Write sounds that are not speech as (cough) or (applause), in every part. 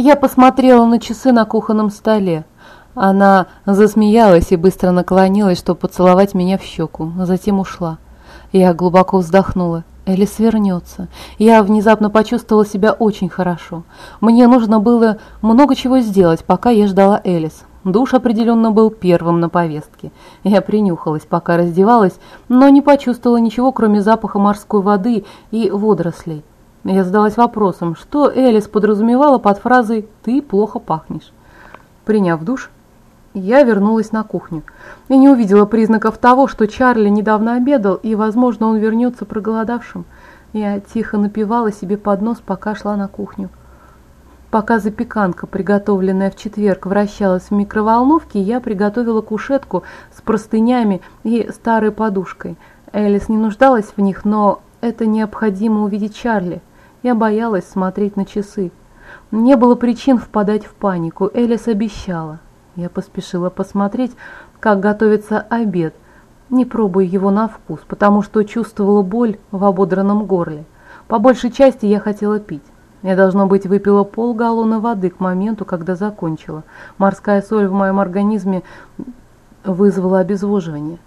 Я посмотрела на часы на кухонном столе. Она засмеялась и быстро наклонилась, чтобы поцеловать меня в щеку, затем ушла. Я глубоко вздохнула. Элис вернется. Я внезапно почувствовала себя очень хорошо. Мне нужно было много чего сделать, пока я ждала Элис. Душ определенно был первым на повестке. Я принюхалась, пока раздевалась, но не почувствовала ничего, кроме запаха морской воды и водорослей. Я задалась вопросом, что Элис подразумевала под фразой «ты плохо пахнешь». Приняв душ, я вернулась на кухню и не увидела признаков того, что Чарли недавно обедал, и, возможно, он вернется проголодавшим. Я тихо напивала себе под нос, пока шла на кухню. Пока запеканка, приготовленная в четверг, вращалась в микроволновке, я приготовила кушетку с простынями и старой подушкой. Элис не нуждалась в них, но это необходимо увидеть Чарли. Я боялась смотреть на часы. Не было причин впадать в панику, Элис обещала. Я поспешила посмотреть, как готовится обед, не пробуя его на вкус, потому что чувствовала боль в ободранном горле. По большей части я хотела пить. Я, должно быть, выпила полгаллона воды к моменту, когда закончила. Морская соль в моем организме вызвала обезвоживание.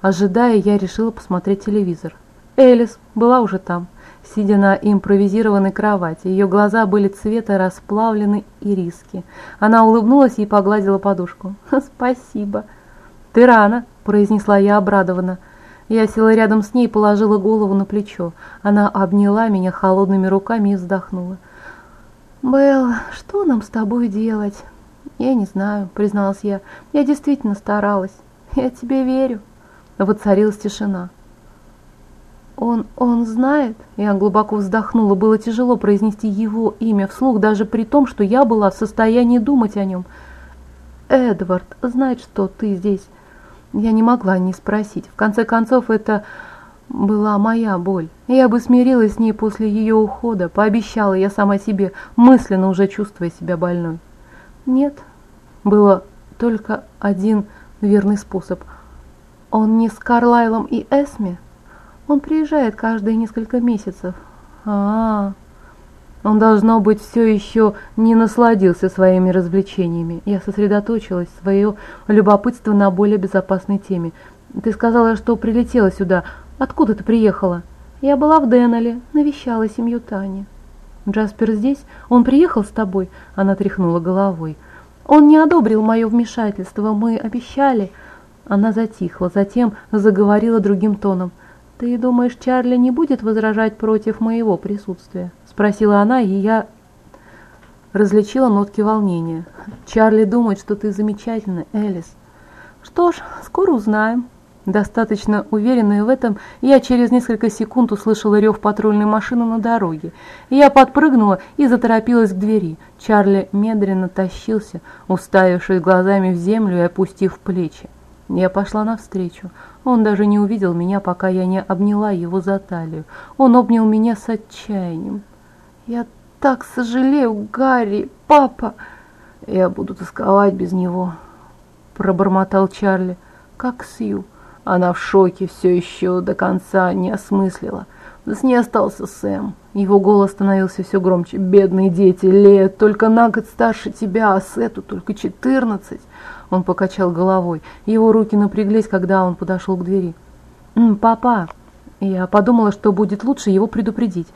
Ожидая, я решила посмотреть телевизор. Элис была уже там сидя на импровизированной кровати. Ее глаза были цвета расплавленной ириски. Она улыбнулась и погладила подушку. (laughs) «Спасибо». «Ты рано», – произнесла я обрадованно. Я села рядом с ней и положила голову на плечо. Она обняла меня холодными руками и вздохнула. «Белл, что нам с тобой делать?» «Я не знаю», – призналась я. «Я действительно старалась. Я тебе верю». Воцарилась тишина. «Он... он знает?» Я глубоко вздохнула. Было тяжело произнести его имя вслух, даже при том, что я была в состоянии думать о нем. «Эдвард знает, что ты здесь?» Я не могла не спросить. В конце концов, это была моя боль. Я бы смирилась с ней после ее ухода, пообещала я сама себе, мысленно уже чувствуя себя больной. Нет, было только один верный способ. Он не с Карлайлом и Эсми? Он приезжает каждые несколько месяцев. А, -а, а Он, должно быть, все еще не насладился своими развлечениями. Я сосредоточилась, свое любопытство на более безопасной теме. Ты сказала, что прилетела сюда. Откуда ты приехала? Я была в Деннеле, навещала семью Тани. Джаспер здесь? Он приехал с тобой? Она тряхнула головой. Он не одобрил мое вмешательство, мы обещали. Она затихла, затем заговорила другим тоном. «Ты думаешь, Чарли не будет возражать против моего присутствия?» – спросила она, и я различила нотки волнения. «Чарли думает, что ты замечательная, Элис». «Что ж, скоро узнаем». Достаточно уверенная в этом, я через несколько секунд услышала рев патрульной машины на дороге. Я подпрыгнула и заторопилась к двери. Чарли медленно тащился, уставившись глазами в землю и опустив плечи. Я пошла навстречу. Он даже не увидел меня, пока я не обняла его за талию. Он обнял меня с отчаянием. «Я так сожалею, Гарри, папа!» «Я буду тосковать без него», — пробормотал Чарли. «Как Сью?» Она в шоке все еще до конца не осмыслила. С ней остался Сэм. Его голос становился все громче. «Бедные дети, Лет только на год старше тебя, а Сету только четырнадцать». Он покачал головой. Его руки напряглись, когда он подошел к двери. «Папа!» Я подумала, что будет лучше его предупредить.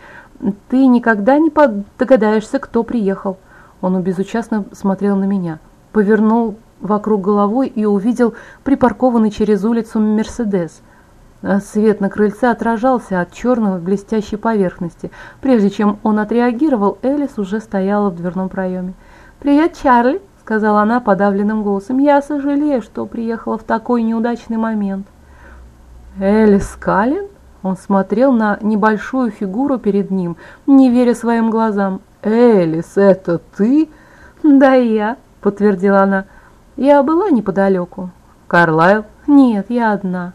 «Ты никогда не догадаешься, кто приехал». Он безучастно смотрел на меня. Повернул вокруг головой и увидел припаркованный через улицу «Мерседес». Свет на крыльце отражался от черной блестящей поверхности. Прежде чем он отреагировал, Элис уже стояла в дверном проеме. «Привет, Чарли!» сказала она подавленным голосом. «Я сожалею, что приехала в такой неудачный момент». «Элис Каллен?» Он смотрел на небольшую фигуру перед ним, не веря своим глазам. «Элис, это ты?» «Да, я», — подтвердила она. «Я была неподалеку». «Карлайл?» «Нет, я одна».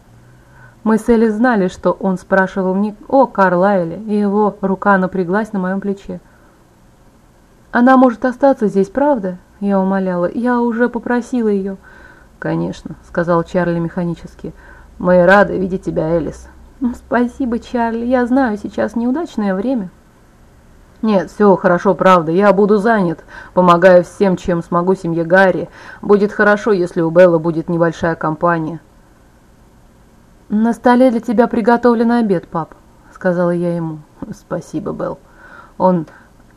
Мы с Элис знали, что он спрашивал не о Карлайле, и его рука напряглась на моем плече. «Она может остаться здесь, правда?» Я умоляла. «Я уже попросила ее». «Конечно», — сказал Чарли механически. «Мы рады видеть тебя, Элис». «Спасибо, Чарли. Я знаю, сейчас неудачное время». «Нет, все хорошо, правда. Я буду занят, помогая всем, чем смогу семье Гарри. Будет хорошо, если у Беллы будет небольшая компания». «На столе для тебя приготовлен обед, пап», — сказала я ему. «Спасибо, Белл». Он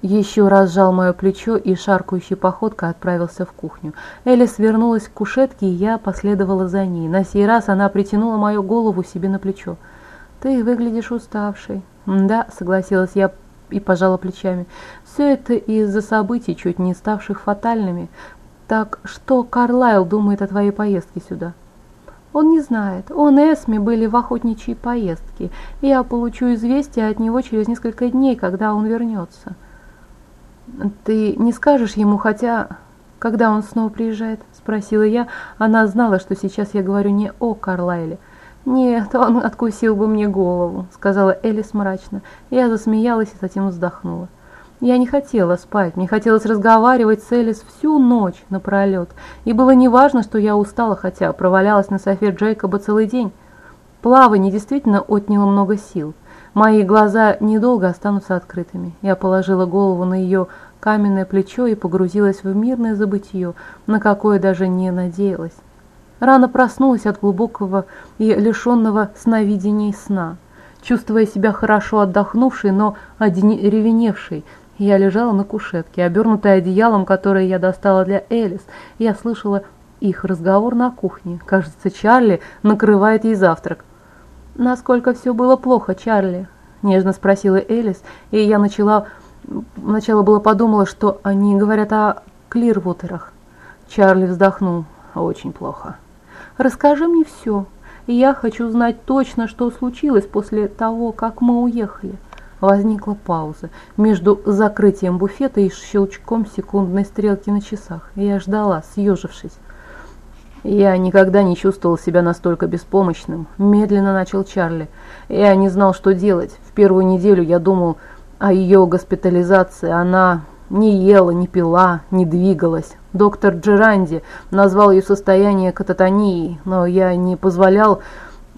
еще раз сжал мое плечо и шаркающей походкой отправился в кухню. Элис вернулась к кушетке, и я последовала за ней. На сей раз она притянула мою голову себе на плечо. «Ты выглядишь уставшей». «Да», — согласилась я и пожала плечами. «Все это из-за событий, чуть не ставших фатальными. Так что Карлайл думает о твоей поездке сюда?» Он не знает. Он и Эсми были в охотничьей поездке. Я получу известие от него через несколько дней, когда он вернется. «Ты не скажешь ему, хотя...» «Когда он снова приезжает?» – спросила я. Она знала, что сейчас я говорю не о Карлайле. «Нет, он откусил бы мне голову», – сказала Элис мрачно. Я засмеялась и затем вздохнула. Я не хотела спать, мне хотелось разговаривать с Элис всю ночь напролет. И было неважно, что я устала, хотя провалялась на софе Джейкоба целый день. Плавание действительно отняло много сил. Мои глаза недолго останутся открытыми. Я положила голову на ее каменное плечо и погрузилась в мирное забытье, на какое даже не надеялась. Рано проснулась от глубокого и лишенного сновидений сна. Чувствуя себя хорошо отдохнувшей, но ревеневшей, я лежала на кушетке, обернутая одеялом, которое я достала для Элис. Я слышала их разговор на кухне. Кажется, Чарли накрывает ей завтрак. «Насколько все было плохо, Чарли?» – нежно спросила Элис, и я начала... Сначала было подумала, что они говорят о Клирвутерах. Чарли вздохнул. «Очень плохо». «Расскажи мне все. Я хочу знать точно, что случилось после того, как мы уехали». Возникла пауза между закрытием буфета и щелчком секундной стрелки на часах. Я ждала, съежившись. «Я никогда не чувствовал себя настолько беспомощным», – медленно начал Чарли. «Я не знал, что делать. В первую неделю я думал о ее госпитализации. Она не ела, не пила, не двигалась. Доктор Джеранди назвал ее состояние кататонией, но я не позволял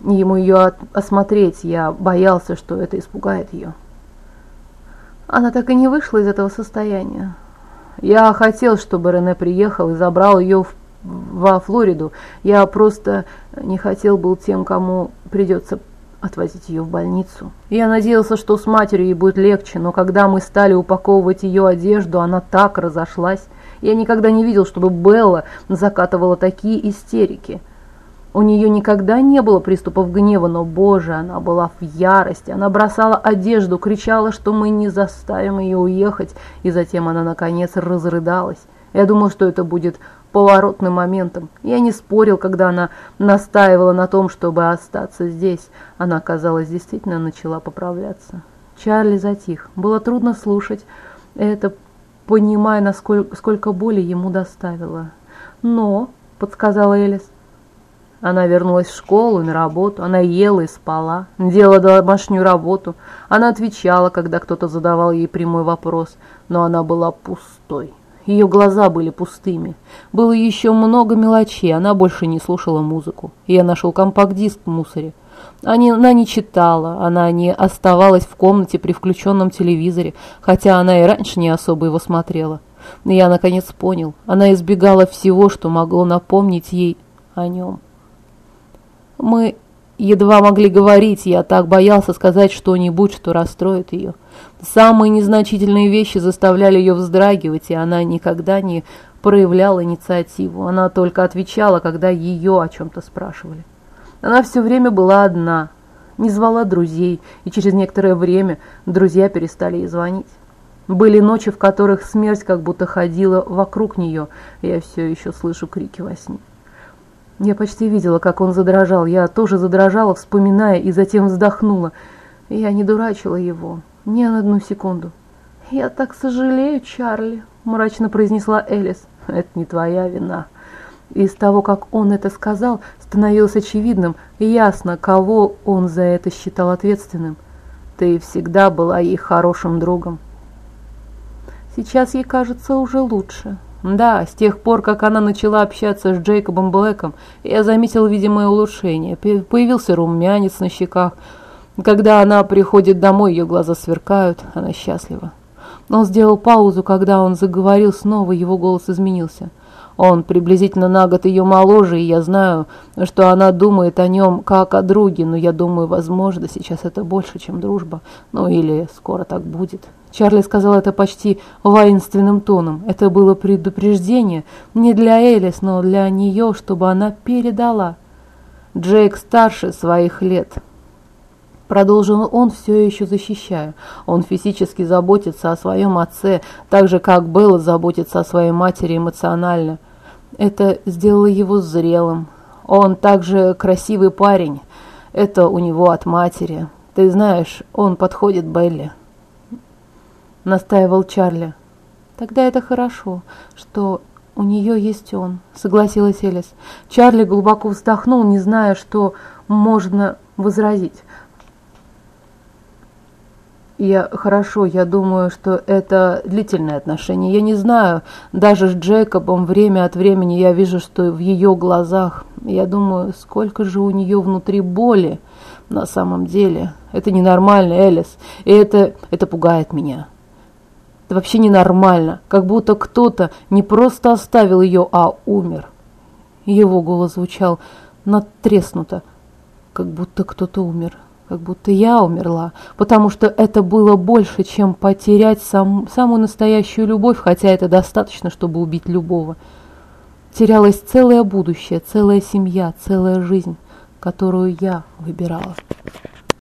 ему ее осмотреть. Я боялся, что это испугает ее». Она так и не вышла из этого состояния. Я хотел, чтобы Рене приехал и забрал ее в во Флориду. Я просто не хотел был тем, кому придется отвозить ее в больницу. Я надеялся, что с матерью ей будет легче, но когда мы стали упаковывать ее одежду, она так разошлась. Я никогда не видел, чтобы Белла закатывала такие истерики. У нее никогда не было приступов гнева, но, боже, она была в ярости. Она бросала одежду, кричала, что мы не заставим ее уехать, и затем она, наконец, разрыдалась. Я думал, что это будет поворотным моментом. Я не спорил, когда она настаивала на том, чтобы остаться здесь. Она, казалось, действительно начала поправляться. Чарли затих. Было трудно слушать это, понимая, насколько сколько боли ему доставило. «Но», — подсказала Элис, она вернулась в школу, на работу, она ела и спала, делала домашнюю работу. Она отвечала, когда кто-то задавал ей прямой вопрос, но она была пустой. Ее глаза были пустыми. Было еще много мелочей, она больше не слушала музыку. Я нашел компакт-диск в мусоре. Она не читала, она не оставалась в комнате при включенном телевизоре, хотя она и раньше не особо его смотрела. Я наконец понял, она избегала всего, что могло напомнить ей о нем. Мы едва могли говорить, я так боялся сказать что-нибудь, что расстроит ее. Самые незначительные вещи заставляли ее вздрагивать, и она никогда не проявляла инициативу. Она только отвечала, когда ее о чем-то спрашивали. Она все время была одна, не звала друзей, и через некоторое время друзья перестали ей звонить. Были ночи, в которых смерть как будто ходила вокруг нее, я все еще слышу крики во сне. Я почти видела, как он задрожал. Я тоже задрожала, вспоминая, и затем вздохнула. Я не дурачила его. Ни на одну секунду. «Я так сожалею, Чарли», — мрачно произнесла Элис. «Это не твоя вина». Из того, как он это сказал, становилось очевидным, ясно, кого он за это считал ответственным. Ты всегда была ей хорошим другом. Сейчас ей кажется уже лучше. Да, с тех пор, как она начала общаться с Джейкобом Блэком, я заметил видимое улучшение. Появился румянец на щеках, когда она приходит домой, ее глаза сверкают, она счастлива. Он сделал паузу, когда он заговорил снова, его голос изменился. Он приблизительно на год ее моложе, и я знаю, что она думает о нем как о друге, но я думаю, возможно, сейчас это больше, чем дружба. Ну или скоро так будет. Чарли сказал это почти воинственным тоном. Это было предупреждение не для Элис, но для нее, чтобы она передала. Джейк старше своих лет. Продолжил он, все еще защищая. Он физически заботится о своем отце, так же, как Белла заботится о своей матери эмоционально. Это сделало его зрелым. Он также красивый парень. Это у него от матери. Ты знаешь, он подходит Белли. Настаивал Чарли. Тогда это хорошо, что у нее есть он, согласилась Элис. Чарли глубоко вздохнул, не зная, что можно возразить. Я хорошо, я думаю, что это длительное отношение. Я не знаю, даже с Джейкобом время от времени я вижу, что в ее глазах, я думаю, сколько же у нее внутри боли на самом деле. Это ненормально, Элис, и это, это пугает меня. Это вообще ненормально, как будто кто-то не просто оставил ее, а умер. Его голос звучал надтреснуто, как будто кто-то умер как будто я умерла, потому что это было больше, чем потерять сам, самую настоящую любовь, хотя это достаточно, чтобы убить любого. Терялось целое будущее, целая семья, целая жизнь, которую я выбирала.